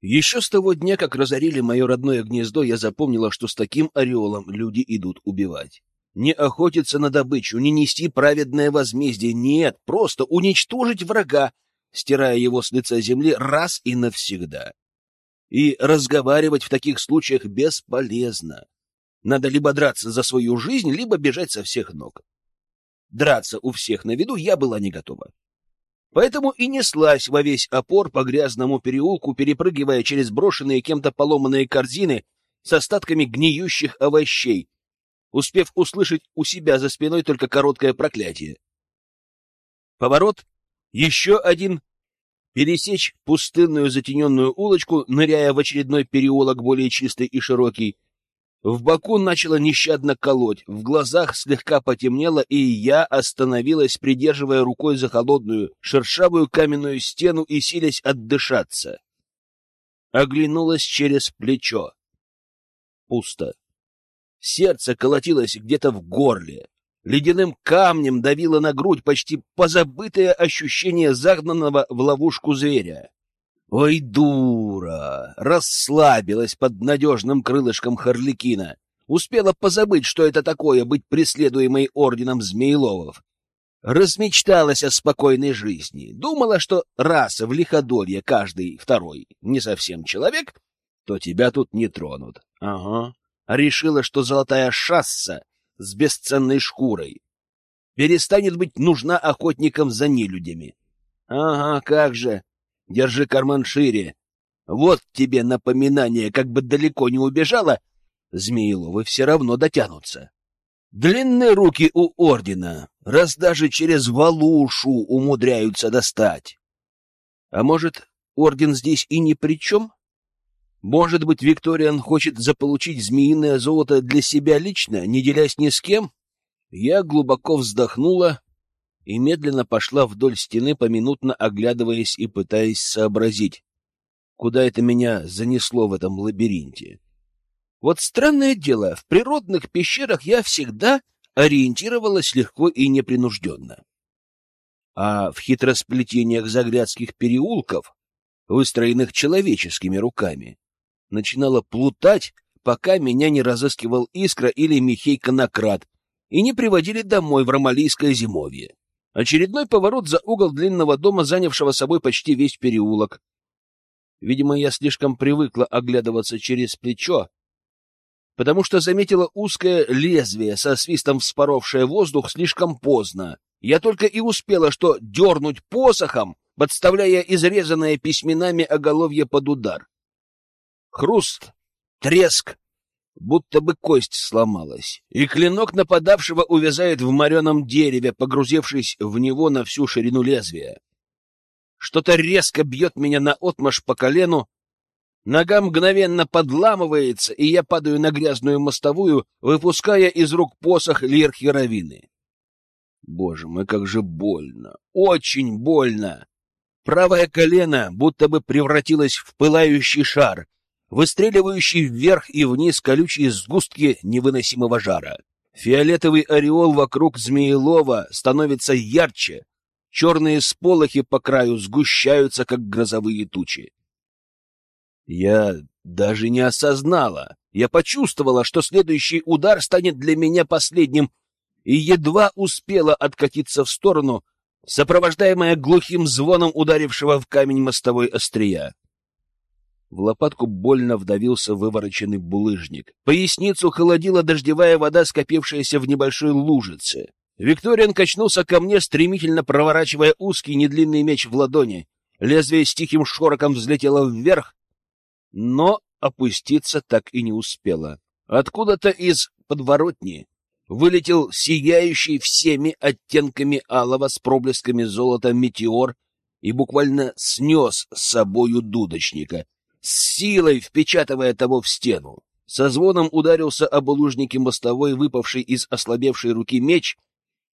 Еще с того дня, как разорили мое родное гнездо, я запомнила, что с таким ореолом люди идут убивать. Не охотиться на добычу, не нести праведное возмездие, нет, просто уничтожить врага, стирая его с лица земли раз и навсегда. И разговаривать в таких случаях бесполезно. Надо либо драться за свою жизнь, либо бежать со всех ног. Драться у всех на виду я была не готова. Поэтому и неслась во весь опор по грязному переулку, перепрыгивая через брошенные кем-то поломанные корзины с остатками гниющих овощей, успев услышать у себя за спиной только короткое проклятие. Поворот, еще один, пересечь пустынную затененную улочку, ныряя в очередной переулок более чистый и широкий, в боку начало нещадно колоть, в глазах слегка потемнело, и я остановилась, придерживая рукой за холодную, шершавую каменную стену и силясь отдышаться. Оглянулась через плечо. Пусто. Сердце колотилось где-то в горле. Ледяным камнем давило на грудь почти позабытое ощущение загнанного в ловушку зверя. Ой, дура! Расслабилась под надежным крылышком Харликина. Успела позабыть, что это такое быть преследуемой орденом Змееловов. Размечталась о спокойной жизни. Думала, что раз в лиходолье каждый второй не совсем человек, то тебя тут не тронут. Ага. Решила, что золотая шасса с бесценной шкурой перестанет быть нужна охотникам за нелюдями. Ага, как же! Держи карман шире. Вот тебе напоминание, как бы далеко не убежала, Змееловы все равно дотянутся. Длинные руки у ордена, раз даже через валушу умудряются достать. А может, орден здесь и ни при чем? Может быть, Викториан хочет заполучить змеиное золото для себя лично, не делясь ни с кем? Я глубоко вздохнула и медленно пошла вдоль стены, поминутно оглядываясь и пытаясь сообразить, куда это меня занесло в этом лабиринте. Вот странное дело, в природных пещерах я всегда ориентировалась легко и непринужденно. А в хитросплетениях заглядских переулков, выстроенных человеческими руками, начинала плутать, пока меня не разыскивал Искра или Михей Конократ и не приводили домой в ромалийское зимовье. Очередной поворот за угол длинного дома, занявшего собой почти весь переулок. Видимо, я слишком привыкла оглядываться через плечо, потому что заметила узкое лезвие со свистом вспоровшее воздух слишком поздно. Я только и успела что дернуть посохом, подставляя изрезанное письменами оголовье под удар. Хруст, треск, будто бы кость сломалась, и клинок нападавшего увязает в мореном дереве, погрузившись в него на всю ширину лезвия. Что-то резко бьет меня на отмаш по колену, нога мгновенно подламывается, и я падаю на грязную мостовую, выпуская из рук посох Лирхеровины. Боже мой, как же больно! Очень больно! Правое колено будто бы превратилось в пылающий шар, выстреливающий вверх и вниз колючие сгустки невыносимого жара. Фиолетовый ореол вокруг Змеелова становится ярче, черные сполохи по краю сгущаются, как грозовые тучи. Я даже не осознала, я почувствовала, что следующий удар станет для меня последним, и едва успела откатиться в сторону, сопровождаемая глухим звоном ударившего в камень мостовой острия. В лопатку больно вдавился вывороченный булыжник. Поясницу холодила дождевая вода, скопившаяся в небольшой лужице. Викториан качнулся ко мне, стремительно проворачивая узкий недлинный меч в ладони. Лезвие с тихим шороком взлетело вверх, но опуститься так и не успело. Откуда-то из подворотни вылетел сияющий всеми оттенками алого с проблесками золота метеор и буквально снес с собою дудочника, с силой впечатывая того в стену. Со звоном ударился об улужнике мостовой, выпавший из ослабевшей руки меч,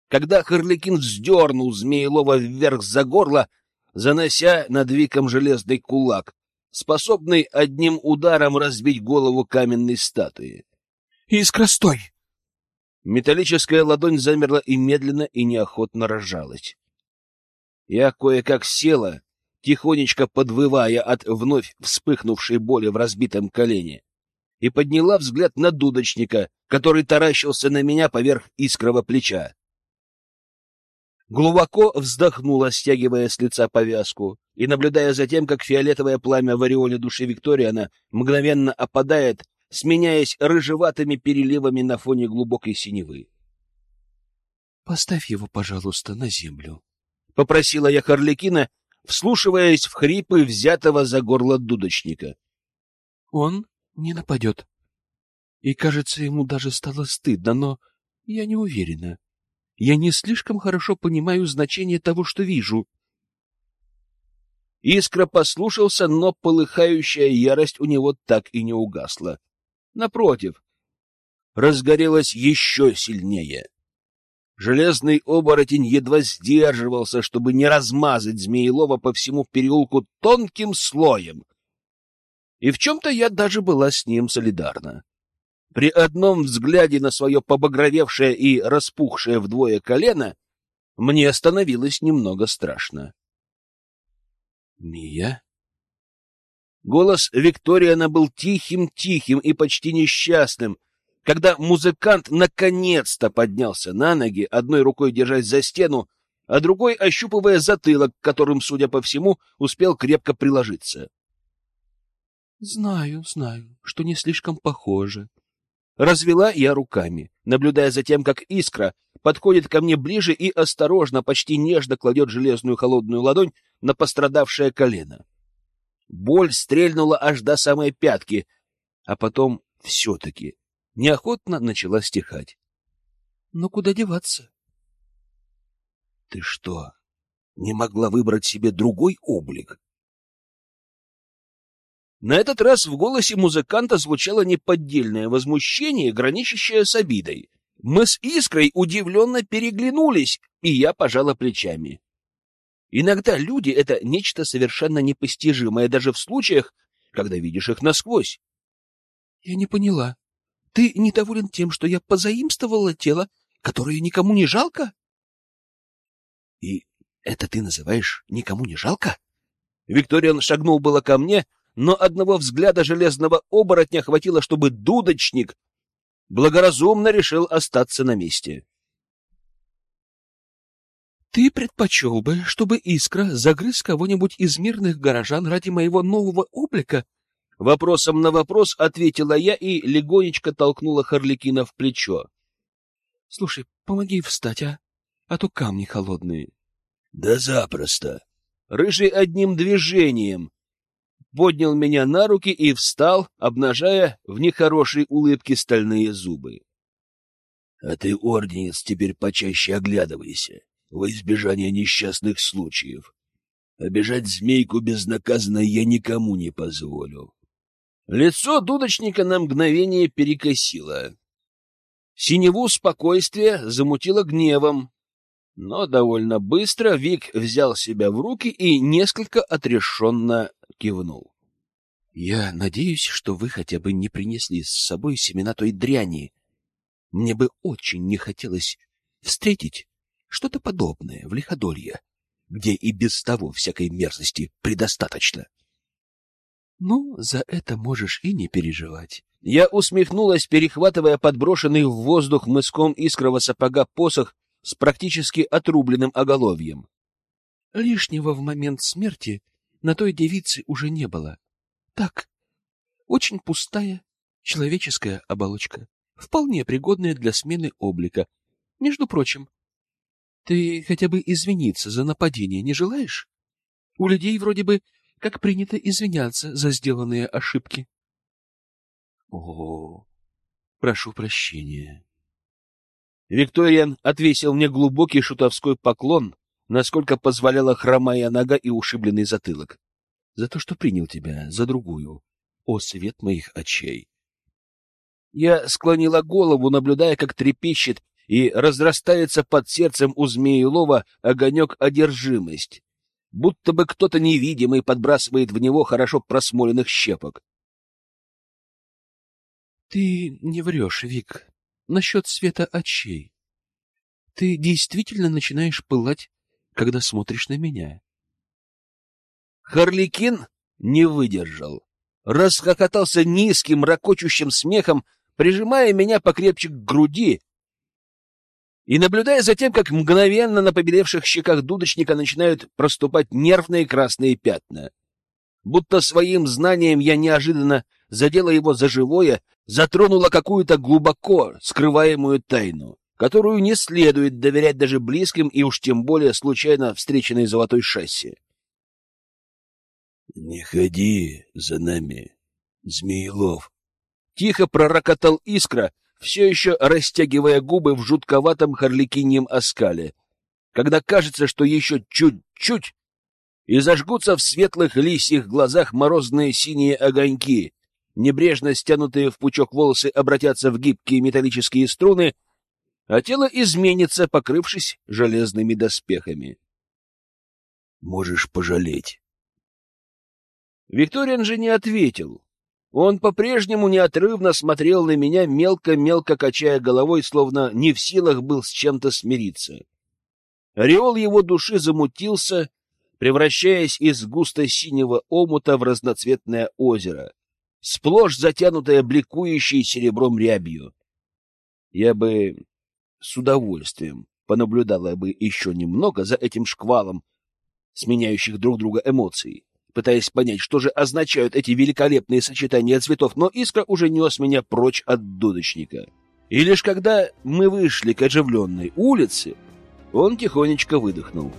когда Харликин вздернул Змеелова вверх за горло, занося над Виком железный кулак, способный одним ударом разбить голову каменной статуи. «Искра, стой!» Металлическая ладонь замерла и медленно и неохотно разжалась. Я кое-как села, тихонечко подвывая от вновь вспыхнувшей боли в разбитом колене, и подняла взгляд на дудочника, который таращился на меня поверх искрого плеча. Глубоко вздохнула, стягивая с лица повязку, и, наблюдая за тем, как фиолетовое пламя в ореоле души Викториана мгновенно опадает, сменяясь рыжеватыми переливами на фоне глубокой синевы. — Поставь его, пожалуйста, на землю, — попросила я Харликина, вслушиваясь в хрипы взятого за горло дудочника. — Он не нападет. И, кажется, ему даже стало стыдно, но я не уверена. Я не слишком хорошо понимаю значение того, что вижу. Искра послушался, но полыхающая ярость у него так и не угасла. Напротив, разгорелась еще сильнее. Железный оборотень едва сдерживался, чтобы не размазать Змеелова по всему переулку тонким слоем. И в чем-то я даже была с ним солидарна. При одном взгляде на свое побагровевшее и распухшее вдвое колено мне становилось немного страшно. «Мия?» Голос Викториана был тихим-тихим и почти несчастным, когда музыкант наконец-то поднялся на ноги, одной рукой держась за стену, а другой ощупывая затылок, которым, судя по всему, успел крепко приложиться. — Знаю, знаю, что не слишком похоже, Развела я руками, наблюдая за тем, как искра подходит ко мне ближе и осторожно, почти нежно кладет железную холодную ладонь на пострадавшее колено. Боль стрельнула аж до самой пятки, а потом все-таки неохотно начала стихать. — Но куда деваться? — Ты что, не могла выбрать себе другой облик? На этот раз в голосе музыканта звучало неподдельное возмущение, граничащее с обидой. Мы с Искрой удивленно переглянулись, и я пожала плечами. Иногда люди — это нечто совершенно непостижимое, даже в случаях, когда видишь их насквозь. — Я не поняла. Ты недоволен тем, что я позаимствовала тело, которое никому не жалко? — И это ты называешь никому не жалко? Викториан шагнул было ко мне, — но одного взгляда железного оборотня хватило, чтобы дудочник благоразумно решил остаться на месте. Ты предпочел бы, чтобы Искра загрыз кого-нибудь из мирных горожан ради моего нового облика? Вопросом на вопрос ответила я и легонечко толкнула Харликина в плечо. — Слушай, помоги встать, а? А то камни холодные. — Да запросто. Рыжий одним движением поднял меня на руки и встал, обнажая в нехорошей улыбке стальные зубы. — А ты, орденец, теперь почаще оглядывайся, во избежание несчастных случаев. Обижать змейку безнаказанно я никому не позволю. Лицо дудочника на мгновение перекосило. Синеву спокойствие замутило гневом, но довольно быстро Вик взял себя в руки и несколько отрешенно кивнул. — Я надеюсь, что вы хотя бы не принесли с собой семена той дряни. Мне бы очень не хотелось встретить что-то подобное в Лиходолье, где и без того всякой мерзости предостаточно. — Ну, за это можешь и не переживать. Я усмехнулась, перехватывая подброшенный в воздух мыском искрового сапога посох с практически отрубленным оголовьем. Лишнего в момент смерти на той девице уже не было. Так, очень пустая человеческая оболочка, вполне пригодная для смены облика. Между прочим, ты хотя бы извиниться за нападение не желаешь? У людей вроде бы как принято извиняться за сделанные ошибки. О, прошу прощения. Викториан отвесил мне глубокий шутовской поклон, насколько позволяла хромая нога и ушибленный затылок. За то, что принял тебя за другую, о свет моих очей. Я склонила голову, наблюдая, как трепещет и разрастается под сердцем у Змеелова огонек одержимость, будто бы кто-то невидимый подбрасывает в него хорошо просмоленных щепок. — Ты не врешь, Вик, насчет света очей. Ты действительно начинаешь пылать, когда смотришь на меня. Харликин не выдержал. Расхохотался низким, ракочущим смехом, прижимая меня покрепче к груди и наблюдая за тем, как мгновенно на побелевших щеках дудочника начинают проступать нервные красные пятна. Будто своим знанием я неожиданно задела его за живое, затронула какую-то глубоко скрываемую тайну, которую не следует доверять даже близким и уж тем более случайно встреченной золотой шасси. — Не ходи за нами, Змеелов! — тихо пророкотал искра, все еще растягивая губы в жутковатом харликиньем оскале, когда кажется, что еще чуть-чуть, и зажгутся в светлых лисьих глазах морозные синие огоньки, небрежно стянутые в пучок волосы обратятся в гибкие металлические струны, а тело изменится, покрывшись железными доспехами. Можешь пожалеть. Викториан же не ответил, он по-прежнему неотрывно смотрел на меня, мелко-мелко качая головой, словно не в силах был с чем-то смириться. Ореол его души замутился, превращаясь из густо-синего омута в разноцветное озеро, сплошь затянутое бликующей серебром рябью. Я бы с удовольствием понаблюдала бы еще немного за этим шквалом сменяющих друг друга эмоций пытаясь понять, что же означают эти великолепные сочетания цветов, но искра уже нес меня прочь от дудочника. И лишь когда мы вышли к оживленной улице, он тихонечко выдохнул.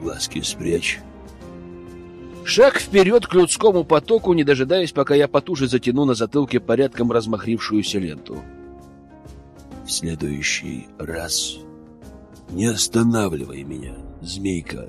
«Глазки спрячь». Шаг вперед к людскому потоку, не дожидаясь, пока я потуже затяну на затылке порядком размахрившуюся ленту. «В следующий раз не останавливай меня, змейка».